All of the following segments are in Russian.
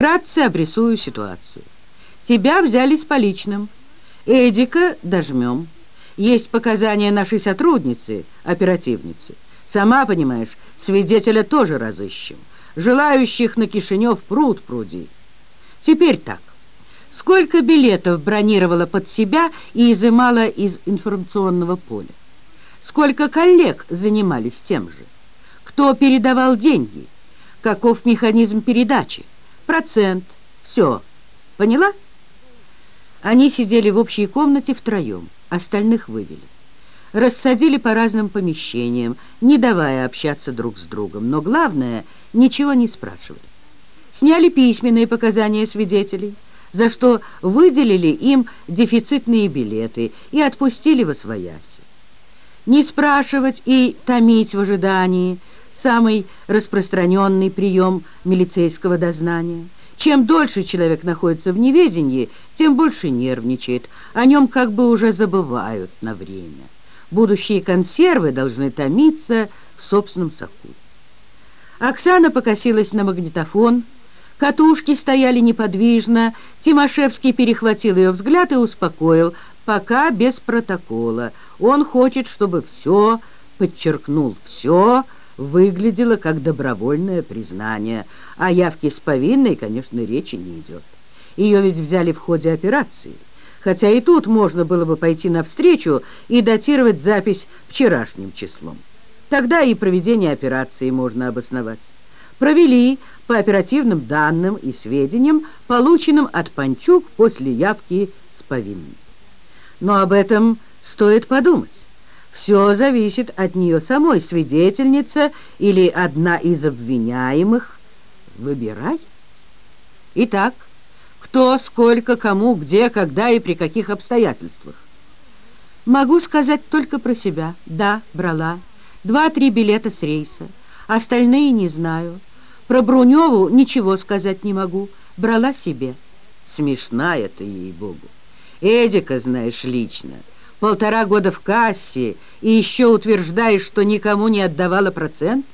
Вкратце обрисую ситуацию. Тебя взяли с поличным. Эдика дожмем. Есть показания нашей сотрудницы, оперативницы. Сама понимаешь, свидетеля тоже разыщем. Желающих на Кишинев пруд пруди. Теперь так. Сколько билетов бронировала под себя и изымала из информационного поля? Сколько коллег занимались тем же? Кто передавал деньги? Каков механизм передачи? Процент. Все. Поняла? Они сидели в общей комнате втроем, остальных вывели. Рассадили по разным помещениям, не давая общаться друг с другом, но главное, ничего не спрашивали. Сняли письменные показания свидетелей, за что выделили им дефицитные билеты и отпустили во свояси. Не спрашивать и томить в ожидании – самый распространенный прием милицейского дознания. Чем дольше человек находится в неведении, тем больше нервничает, о нем как бы уже забывают на время. Будущие консервы должны томиться в собственном соку. Оксана покосилась на магнитофон, катушки стояли неподвижно, Тимошевский перехватил ее взгляд и успокоил, пока без протокола. Он хочет, чтобы все, подчеркнул все, выглядело как добровольное признание. О явке с повинной, конечно, речи не идет. Ее ведь взяли в ходе операции. Хотя и тут можно было бы пойти навстречу и датировать запись вчерашним числом. Тогда и проведение операции можно обосновать. Провели по оперативным данным и сведениям, полученным от Панчук после явки с повинной. Но об этом стоит подумать. Все зависит от нее самой, свидетельница или одна из обвиняемых. Выбирай. Итак, кто, сколько, кому, где, когда и при каких обстоятельствах. Могу сказать только про себя. Да, брала. Два-три билета с рейса. Остальные не знаю. Про Бруневу ничего сказать не могу. Брала себе. Смешная ты, ей-богу. Эдика знаешь лично. Полтора года в кассе и еще утверждаешь, что никому не отдавала процент?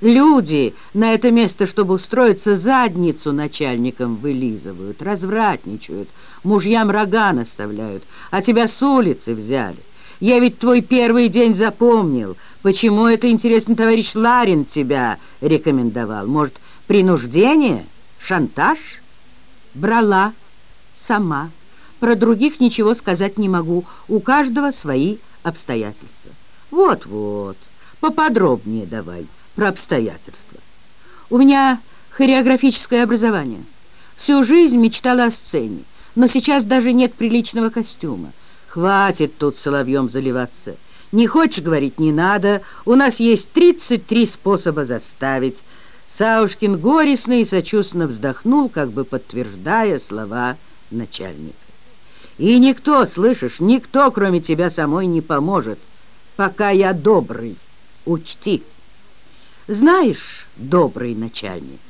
Люди на это место, чтобы устроиться, задницу начальникам вылизывают, развратничают, мужьям рога наставляют, а тебя с улицы взяли. Я ведь твой первый день запомнил. Почему это, интересно, товарищ Ларин тебя рекомендовал? Может, принуждение? Шантаж? Брала сама. Про других ничего сказать не могу. У каждого свои обстоятельства. Вот-вот, поподробнее давай про обстоятельства. У меня хореографическое образование. Всю жизнь мечтала о сцене, но сейчас даже нет приличного костюма. Хватит тут соловьем заливаться. Не хочешь говорить, не надо. У нас есть 33 способа заставить. Саушкин горестно и сочувственно вздохнул, как бы подтверждая слова начальника. И никто, слышишь, никто, кроме тебя самой, не поможет, пока я добрый. Учти. Знаешь, добрый начальник,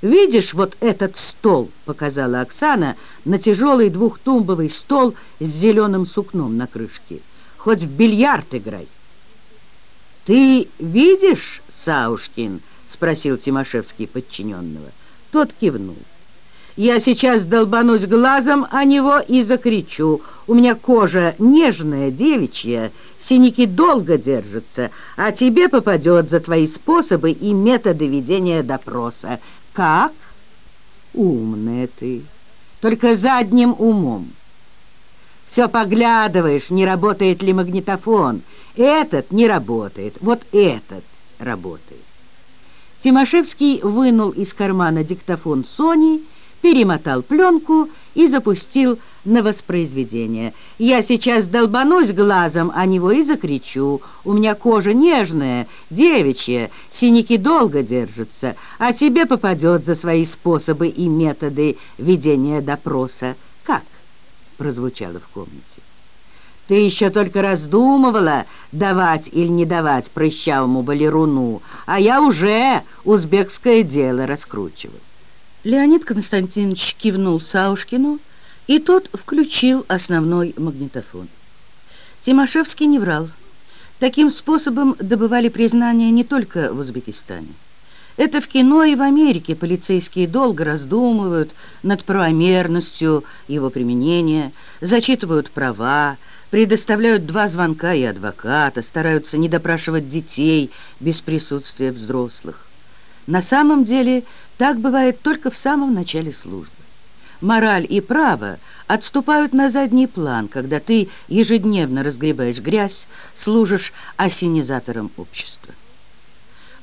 видишь вот этот стол, показала Оксана, на тяжелый двухтумбовый стол с зеленым сукном на крышке. Хоть в бильярд играй. Ты видишь, Саушкин? Спросил Тимошевский подчиненного. Тот кивнул. Я сейчас долбанусь глазом о него и закричу. У меня кожа нежная, девичья, синяки долго держатся, а тебе попадет за твои способы и методы ведения допроса. Как? Умная ты, только задним умом. Все поглядываешь, не работает ли магнитофон. Этот не работает, вот этот работает. Тимошевский вынул из кармана диктофон Сони перемотал пленку и запустил на воспроизведение. Я сейчас долбанусь глазом о него и закричу. У меня кожа нежная, девичья, синяки долго держатся, а тебе попадет за свои способы и методы ведения допроса. Как? Прозвучало в комнате. Ты еще только раздумывала, давать или не давать прыщавому балеруну, а я уже узбекское дело раскручиваю. Леонид Константинович кивнул Саушкину, и тот включил основной магнитофон. Тимошевский не врал. Таким способом добывали признание не только в Узбекистане. Это в кино и в Америке полицейские долго раздумывают над правомерностью его применения, зачитывают права, предоставляют два звонка и адвоката, стараются не допрашивать детей без присутствия взрослых. На самом деле так бывает только в самом начале службы. Мораль и право отступают на задний план, когда ты ежедневно разгребаешь грязь, служишь осенизатором общества.